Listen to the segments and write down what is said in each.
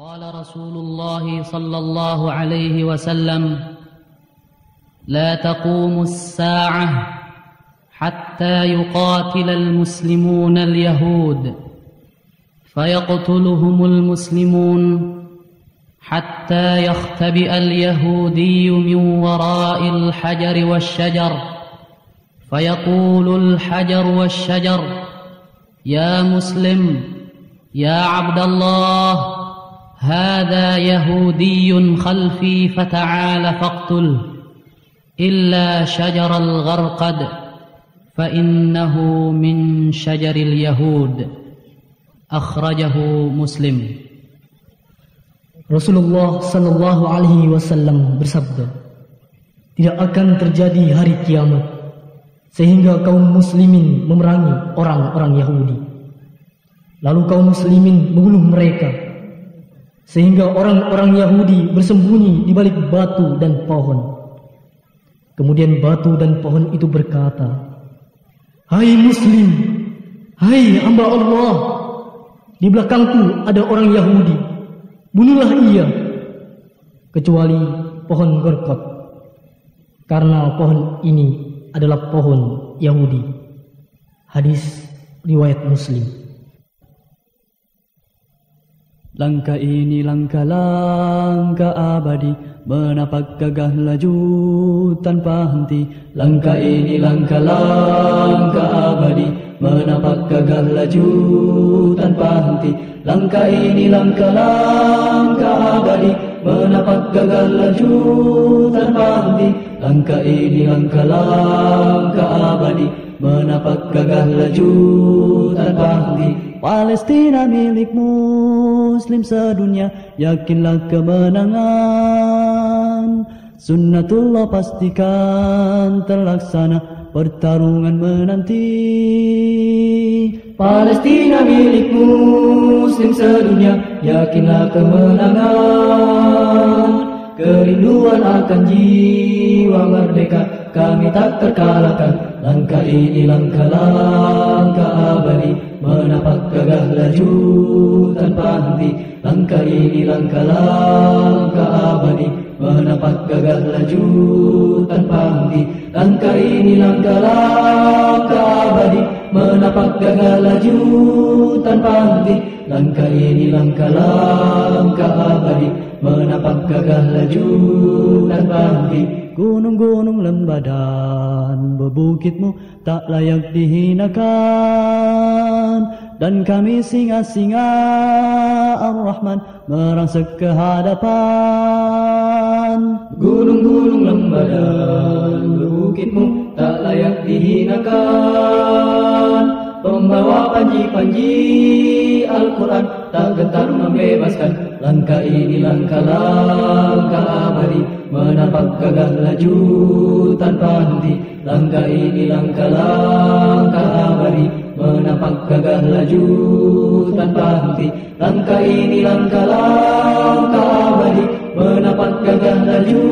قال رسول الله صلى الله عليه وسلم لا تقوم الساعة حتى يقاتل المسلمون اليهود فيقتلهم المسلمون حتى يختبئ اليهودي من وراء الحجر والشجر فيقول الحجر والشجر يا مسلم يا عبد الله هذا يهودي خلفي فتعال فاقتله إلا شجر الغرقد فإنه من شجر اليهود أخرجه مسلم Rasulullah sallallahu alaihi wasallam bersabda Tidak akan terjadi hari kiamat sehingga kaum muslimin memerangi orang-orang Yahudi lalu kaum muslimin membunuh mereka sehingga orang-orang Yahudi bersembunyi di balik batu dan pohon. Kemudian batu dan pohon itu berkata Hai muslim hai hamba Allah di belakangku ada orang Yahudi. Bunuhlah ia. Kecuali pohon gorkot. Karena pohon ini adalah pohon Yahudi. Hadis riwayat Muslim Langkah ini langkah-langkah abadi. Menapak gagah laju tanpa henti. Langkah ini langkah-langkah abadi. Menapak gagah laju tanpa henti. Langkah ini langkah-langkah abadi. Menapak gagah laju tanpa henti. Langkah ini langkah-langkah abadi Menapak gagah laju tanpa henti. Palestina milik muslim sedunia. Yakinlah kemenangan. Sunnatullah pastikan terlaksana. Pertarungan menanti. Palestina milik muslim sedunia. Yakinlah kemenangan. Kerinduan akan jiwa merdeka Kami tak terkalahkan. Langkah ini langkah-langkah abadi. Menapak gagah laju tanpa henti. Langkah ini langkah-langkah abadi. Menapak gagah laju tanpa henti. Langkah ini langkah-langkah abadi. Menapak gagah laju tanpa henti. Langkah ini langkah-langkah abadi Menapak gagah laju tanpa henti Gunung-gunung lembah dan bebukitmu tak layak dihinakan. Dan kami singa-singa Ar-Rahman merangsek ke hadapan. Gunung-gunung lembah dan bebukitmu tak layak dihinakan Pembawa panji-panji Al-Quran tak gentar membebaskan. Langkah ini langkah-langkah abadi. Menapak gagah laju tanpa henti. Langkah ini langkah-langkah abadi. Menapak gagah laju tanpa henti. Langkah ini langkah-langkah abadi. Menapak gagah laju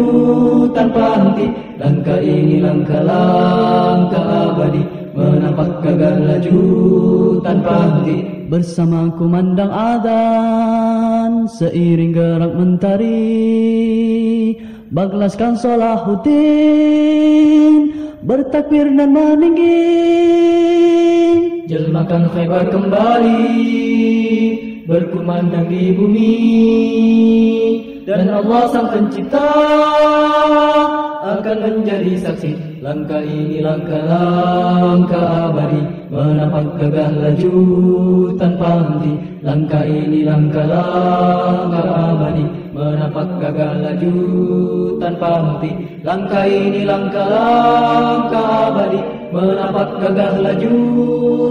tanpa henti. Langkah ini langkah-langkah abadi Menapak gagah laju tanpa henti. Bersama kumandang adan Seiring gerak mentari. Baglaskan Salahuddin Bertakbir dan meninggi. Jelmakan khaybar kembali Berkumandang di bumi. Dan Allah sang pencipta Akan menjadi saksi. Langkah ini langkah-langkah abadi. Menapak gagah laju tanpa henti. Langkah ini langkah-langkah abadi. Menapak gagah laju tanpa henti. Langkah ini langkah-langkah abadi. Menapak gagah laju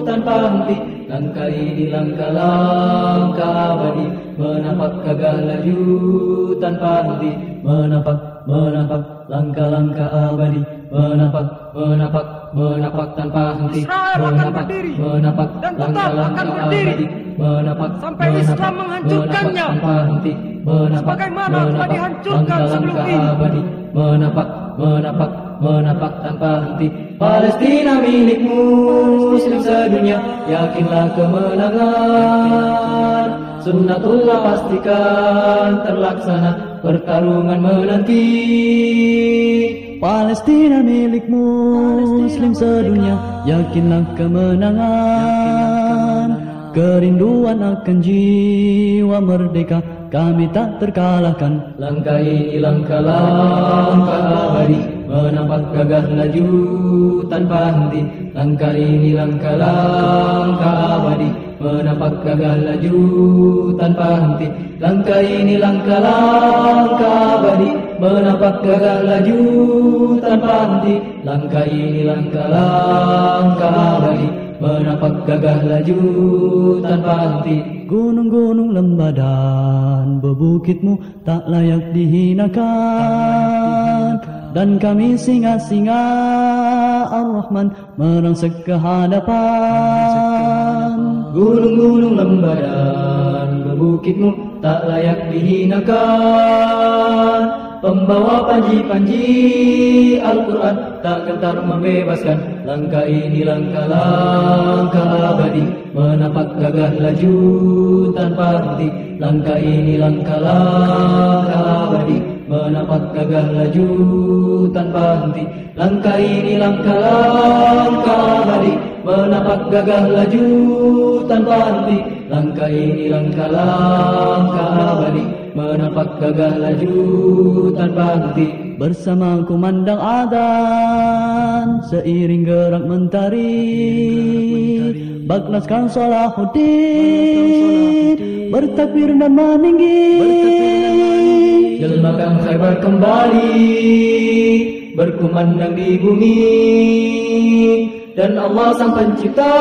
tanpa henti. Langkah ini langkah-langkah abadi. Menapak gagah laju tanpa henti. Menapak, menapak langkah-langkah abadi. Menapak, menapak, menapak tanpa henti. Menapak, menapak langkah-langkah abadi. Menapak, sampai Islam menghancurkannya. tanpa henti. Menapak, sebagaimana telah dihancurkan sebelum ini. Abadi, menapak, menapak, menapak tanpa henti. Palestina milikmu, Muslim sedunia, yakinlah kemenangan. Sunnatullah pastikan terlaksana Pertarungan menanti Palestina milikmu Muslim sedunia. Yakinlah kemenangan. Kerinduan akan jiwa merdeka. Kami tak terkalahkan. Langkah ini langkah-langkah abadi. Menampak gagah laju tanpa henti. Langkah ini langkah-langkah abadi Menampak gagah laju tanpa henti. Langkah ini langkah-langkah abadi Menampak gagah laju tanpa henti. Langkah ini langkah-langkah abadi Menampak gagah laju tanpa henti. Gunung-gunung lembah dan bebukitmu tak layak dihinakan. Dan kami singa-singa Ar-Rahman merangsek ke hadapan Gunung-gunung lembah dan bebukitmu tak layak dihinakan. Pembawa panji-panji Al-Quran tak gentar membebaskan. Langkah ini langkah-langkah abadi Menapak gagah laju tanpa henti. Langkah ini langkah-langkah abadi Menapak gagah laju tanpa henti. Langkah ini langkah-langkah abadi Menapak gagah laju tanpa henti. Langkah ini langkah-langkah abadi. Menapak gagah laju tanpa henti. Bersama kumandang adan Seiring gerak mentari. Baglaskan Salahuddin Bertakbir dan meninggi. Jelmakan khaybar kembali Berkumandang di bumi Dan Allah sang pencipta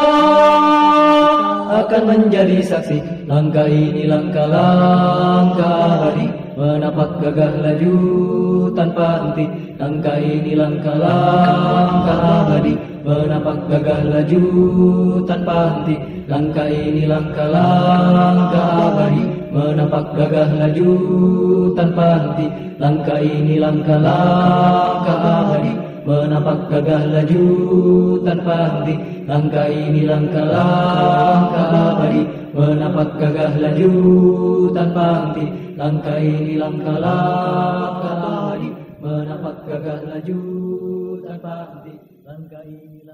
Akan menjadi saksi. Langkah ini langkah-langkah hari. Menapak gagah laju tanpa henti. Langkah ini langkah-langkah hari. Menapak gagah laju tanpa henti. Langkah ini langkah-langkah hari. Menapak gagah laju tanpa henti. Langkah ini langkah-langkah hari Menapak gagah laju tanpa henti. Langkah ini langkah-langkah hari Menapak gagah laju tanpa henti. Langkah ini langkah-langkah hari Menapak gagah laju tanpa henti. Langkah ini langkah